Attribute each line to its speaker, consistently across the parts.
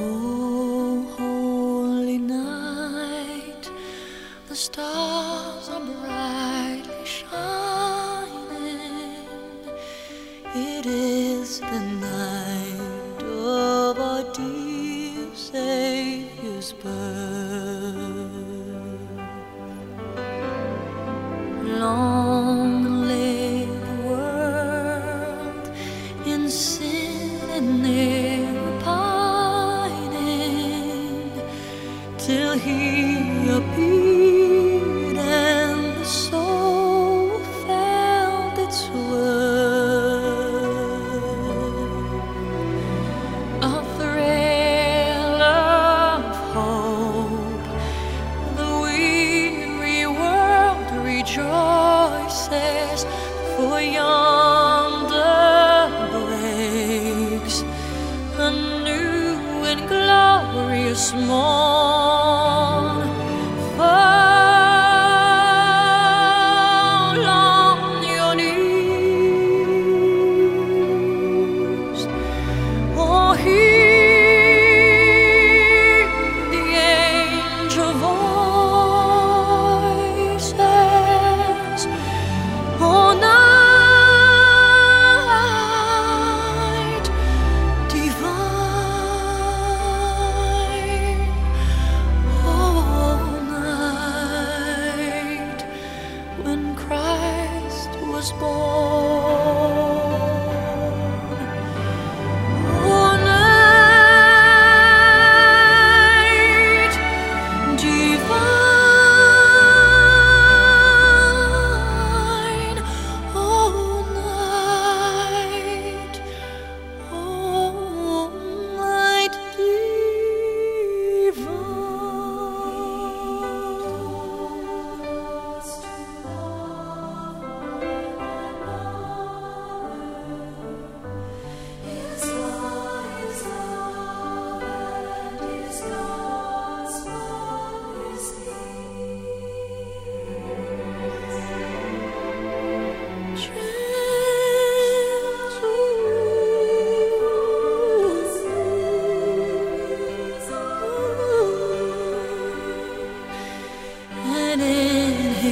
Speaker 1: Oh, holy night, the stars are brightly shining. It is the night of our dear Savior's birth. Till he appeared glorious morn.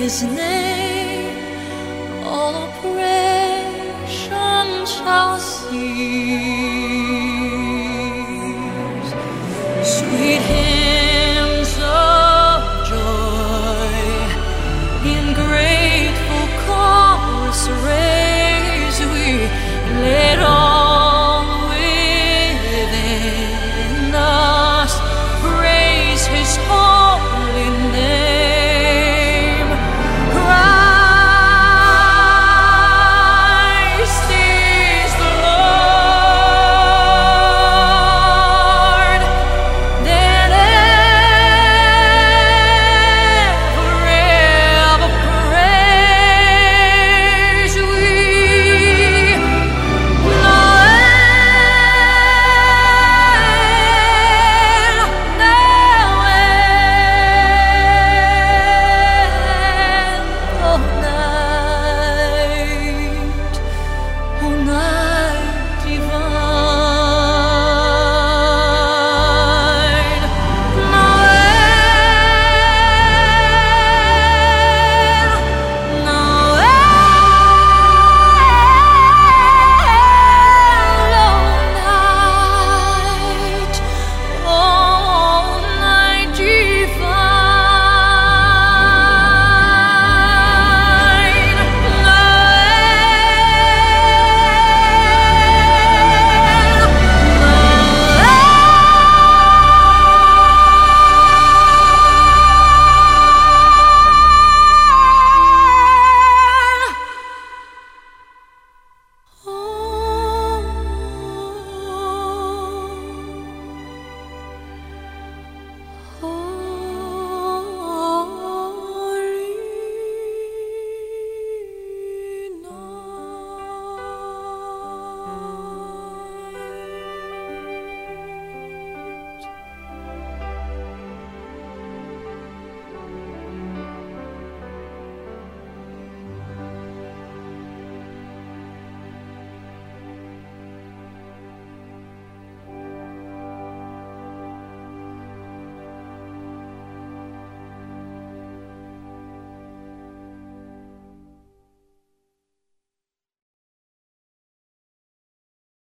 Speaker 2: His
Speaker 1: name all oppression shall cease. Sweet hymns of joy in grateful chorus raise we